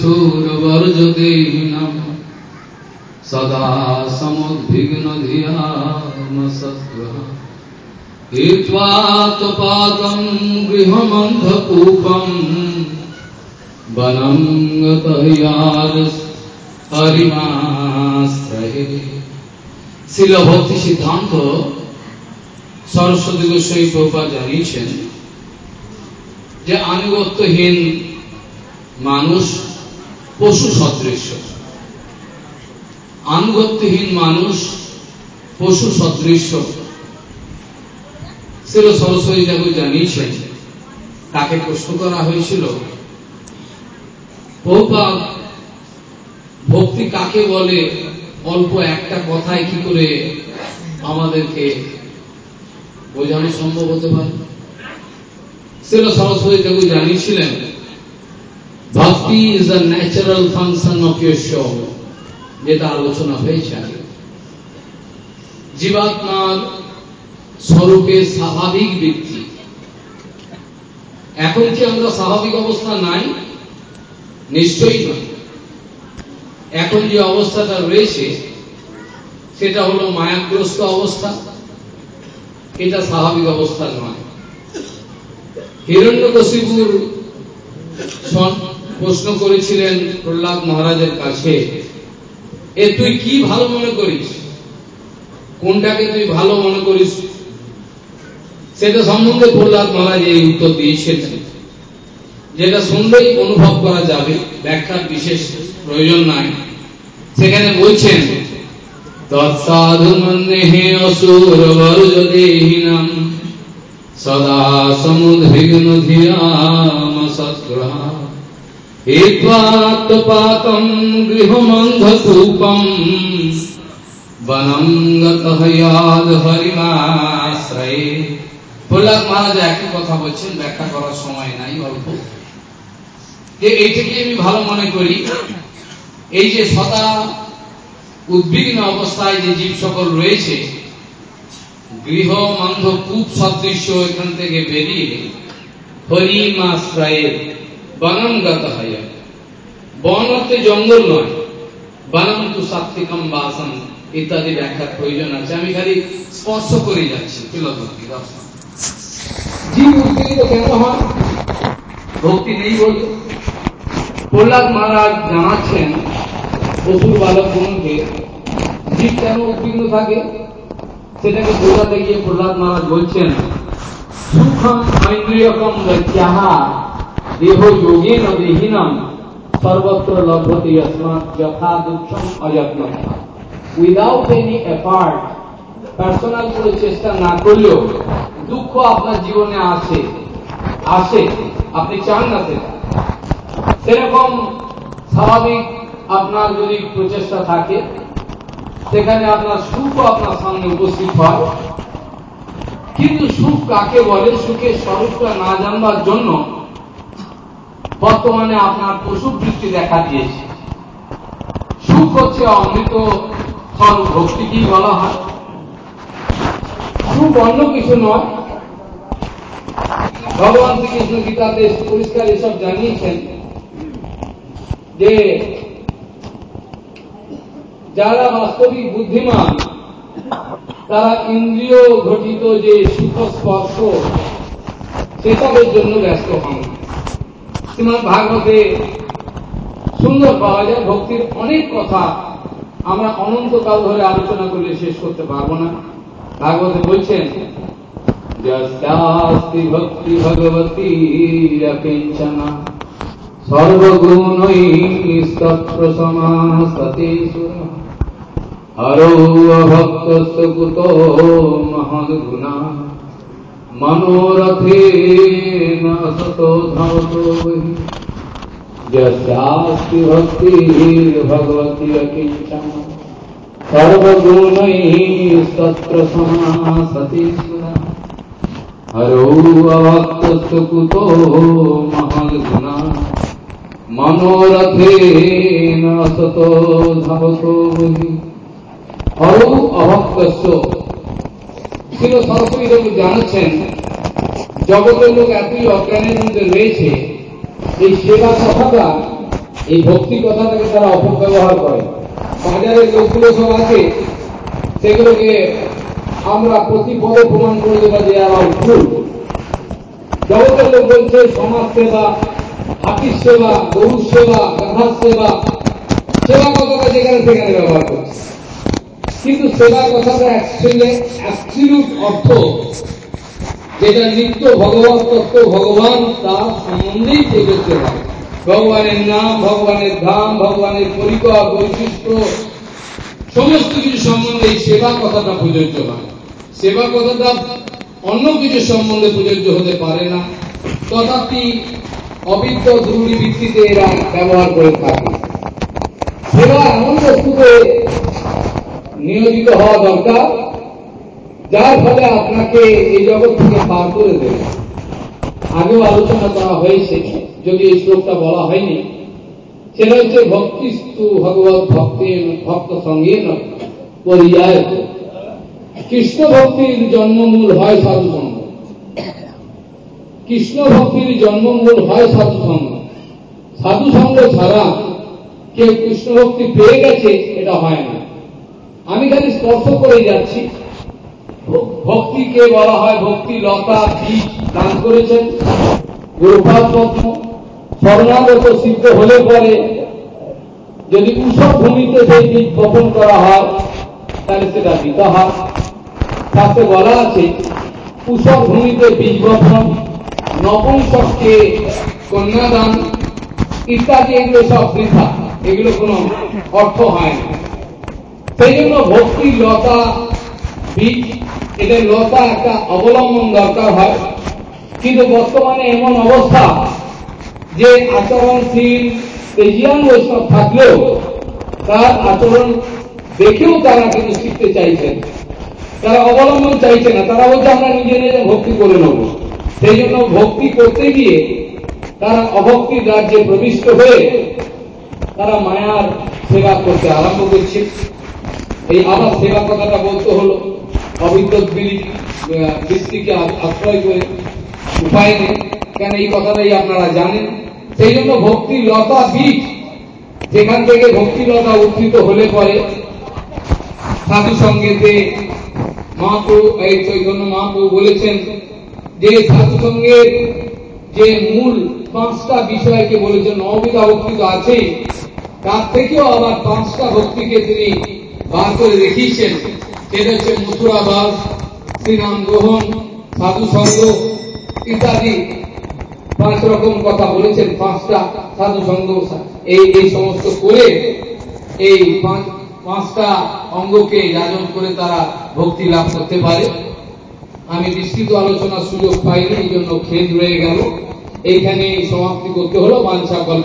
সুরবর্জদেহিনম সদা সমুদ্বিগ্ন ধিয়াম সদ্গ্রহ হিত্বাতপাদম গৃহমন্ধকূপম বনম শিল ভক্তি সিদ্ধান্ত সরস্বতী গোস্বামী প্রভা জানিয়েছেন যে আনুগত্যহীন মানুষ পশু সদৃশ। আনুগত্যহীন মানুষ পশু সদৃশ। শিল সরস্বতী ঠাকুর জানিয়েছেন, তাকে প্রশ্ন করা হয়েছিল বহুপাত ভক্তি কাকে বলে? অল্প একটা কথায় কি করে আমাদেরকে বোঝানো সম্ভব হতে পারে? শিল সরস্বতী ঠাকুর জানিয়েছিলেন ভক্তি is the natural function of your soul যেটা আলোচনা হয়েছে জীবাত্মার স্বরূপের স্বাভাবিক বৃদ্ধি এখন কি আমরা স্বাভাবিক অবস্থা নাই নিশ্চয়ই নয় এখন যে অবস্থাটা রয়েছে সেটা হলো মায়াগ্রস্ত অবস্থা এটা স্বাভাবিক অবস্থা নয় হিরণ্যকশিপুর প্রশ্ন করেছিলেন প্রহ্লাদ মহারাজের কাছে, এ তুই কি ভালো মনে করিস? কোনটাকে তুই ভালো মনে করিস? সেটা সম্বন্ধে প্রহ্লাদ মহারাজ এই উত্তর দিয়েছিলেন যেটা শুনলেই অনুভব করা যাবে, ব্যাখ্যার বিশেষ প্রয়োজন নাই। সেখানে বলছেন তৎসাধু অসুর বর্জ সদা সমুদ্বিগ্ন ধিয়াম সৎগ্রহা হেত্বাত্পাতম গৃহমন্ধকূপম বনম হরিমাশ্রয়ে প্রহ্লাদ মহারাজ একই কথা বলছেন, ব্যাখ্যা করার সময় নাই অল্প। এইটাকে আমি ভালো মনে করি, এই যে সদা উদ্বিগ্ন অবস্থায় যে জীব সকল রয়েছে গৃহ মন্ধ কূপ সদৃশ্য এখান থেকে বেরিয়ে হরিমাশ্রয়ে বনমগত হয় বন অর্থে জঙ্গল নয় বনম তু সাত্বিকম বাসন, ইত্যাদি ব্যাখ্যার প্রয়োজন আছে। আমি খালি স্পর্শ করে যাচ্ছি ফিলোসফি দর্শন জীব উদ্বিগ্ন কেন হয়? ভক্তি নেই প্রহ্লাদ মহারাজ জানাচ্ছেন পশুর বালকগণকে জীব কেন উদ্বিগ্ন থাকে? সেটাকে বোঝাতে গিয়ে প্রহ্লাদ মহারাজ বলছেন সুখম ঐন্দ্রিয়কম যাহা দেহ যোগে ন দেহিনম সর্বত্র লভ্যতে যস্মাৎ যথা দুঃখম অযত্ন উইদাউট এনি এফার্ট পার্সোনাল কোনো চেষ্টা না করলেও দুঃখ আপনার জীবনে আসে। আসে। আপনি চান না সেটা। সেরকম স্বাভাবিক আপনার যদি প্রচেষ্টা থাকে, সেখানে আপনার সুখ আপনার সামনে উপস্থিত হয়। কিন্তু সুখ কাকে বলে? সুখের স্বরূপটা না জানবার জন্য বর্তমানে আপনার পশুবৃত্তি দেখা দিয়েছে। সুখ হচ্ছে অমৃত স্বরূপ ভক্তি কি বলা হয়? সুখ অন্য কিছু নয়। ভগবান শ্রীকৃষ্ণ গীতাতে পরিষ্কার এসব জানিয়েছেন যে, যারা বাস্তবিক বুদ্ধিমান, তারা ইন্দ্রিয় ঘটিত যে সুখ স্পর্শ, সেসবের জন্য ব্যস্ত হন। শ্রীমদ ভাগবতে সুন্দর পাওয়া যায়। ভক্তির অনেক কথা আমরা অনন্তকাল ধরে আলোচনা করলে শেষ করতে পারব না। ভাগবতে বলছেন যস্তি ভক্তি ভগবতী অকিঞ্চনা সর্বগুণৈস্তত্র সমাসতে হরৌ অভক্ত কুতো মহদ্গুণা मनोरथेन असतो धवतो यस्यास्ति भक्तिर्भगवति अकिञ्चन सर्वगुणैस्तत्र समासति सुरा हरौ अभक्तस्य कुतो महद्गुणा मनोरथेन असतो धवतो हरौ अभक्तस्य ছিল সরস্বতী দেব জানাচ্ছেন জগতের লোক এতই অজ্ঞানের মধ্যে রয়েছে, এই সেবা কথাটা, এই ভক্তি কথাটাকে তারা অপব্যবহার করে। বাজারের লোকগুলো সব আছে, সেগুলোকে আমরা প্রতি পদে প্রমাণ করে দেবো যে আমার ভুল। জগতের লোক বলছে, সমাজ সেবা, হাতির সেবা, গরুর সেবা, গাধার সেবা সেবা কথাটা যেখানে সেখানে ব্যবহার করছে। কিন্তু সেবা কথাটা অ্যাকচুয়ালি অর্থ। যেটা নিত্য ভগবত তত্ত্ব ভগবান, তার সম্বন্ধেই থেকে সেবা ভগবানের নাম, ভগবানের ধাম, ভগবানের পরিকর, বৈশিষ্ট্য, সমস্ত কিছু সম্বন্ধে এই সেবা কথাটা প্রযোজ্য হয়। সেবা কথাটা অন্য কিছু সম্বন্ধে প্রযোজ্য হতে পারে না। তথাপি অবিদ্য ধ্রুড়ি ভিত্তিতে এরা ব্যবহার করে থাকে। সেবা এমন বস্তুতে নিয়োজিত হওয়া দরকার, যার ফলে আপনাকে এই জগৎ থেকে পার করে দেবে। আগেও আলোচনা করা হয়েছে, যদি এই শ্লোকটা বলা হয়নি। সেটা হচ্ছে, ভক্তিস্তু ভগবত ভক্তি ভক্ত সঙ্গে পরিযায় কৃষ্ণ ভক্তির জন্মমূল হয় সাধু সঙ্গ কৃষ্ণ ভক্তির জন্মমূল হয় সাধু সঙ্গ সাধু সঙ্গ ছাড়া কেউ কৃষ্ণ ভক্তি পেয়ে গেছে, এটা হয় না। আমি খালি স্পর্শ করে যাচ্ছি। ভক্তিকে বলা হয় ভক্তি, লতা বীজ দান করেছেন। গোপাল পদ্ম স্বর্ণাগত সিদ্ধ হলে পরে যদি উষর ভূমিতে সেই বীজ বপন করা হয়, তাহলে সেটা দিতে হয় তাতে বলা আছে উষর ভূমিতে বীজ বপন নপুংসককে কন্যাদান ইত্যাদি এগুলো সব বৃথা। এগুলো কোনো অর্থ হয় না। সেই জন্য ভক্তি, লতা, বীজ এটা লতা একটা অবলম্বন দরকার হয়। কিন্তু বর্তমানে এমন অবস্থা যে আচরণশীল তেজিয়ান বৈষ্ণব থাকলেও তার আচরণ দেখেও তারা কিন্তু শিখতে চাইছেন। তারা অবলম্বন চাইছে না। তারা বলছে, আমরা নিজে নিজে ভক্তি করে নেব। সেই জন্য ভক্তি করতে গিয়ে তারা অভক্তির রাজ্যে প্রবিষ্ট হয়ে তারা মায়ার সেবা করতে আরম্ভ করছে। এই আবার সেবা কথাটা বলতে হলো। বৃত্তিকে আশ্রয় করে উপায় নেই। কেন এই কথাটাই আপনারা জানেন? সেই জন্য ভক্তি লতা বীজ যেখান থেকে ভক্তি লতা উত্থিত হলে পরে সাধু সঙ্গেতে মহাপ্রভু, এই চৈতন্য মহাপ্রভু বলেছেন যে সাধু সঙ্গের যে মূল পাঁচটা বিষয়কে বলেছেন, নববিধা ভক্তি তো আছেই। তার থেকেও আবার পাঁচটা ভক্তিকে তিনি বার করে দেখিয়েছেন। সেটা হচ্ছে মথুরাবাস শ্রীনাম গ্রহণ সাধু সঙ্গ ইত্যাদি। পাঁচ রকম কথা বলেছেন, পাঁচটা সাধু সঙ্গ। এই এই সমস্ত করে এই পাঁচটা অঙ্গকে যাজন করে তারা ভক্তি লাভ করতে পারে। আমি বিস্তৃত আলোচনার সুযোগ পাইনি, এই জন্য খেদ রয়ে গেল। এইখানে সমাপ্তি করতে হলো, বাঞ্ছা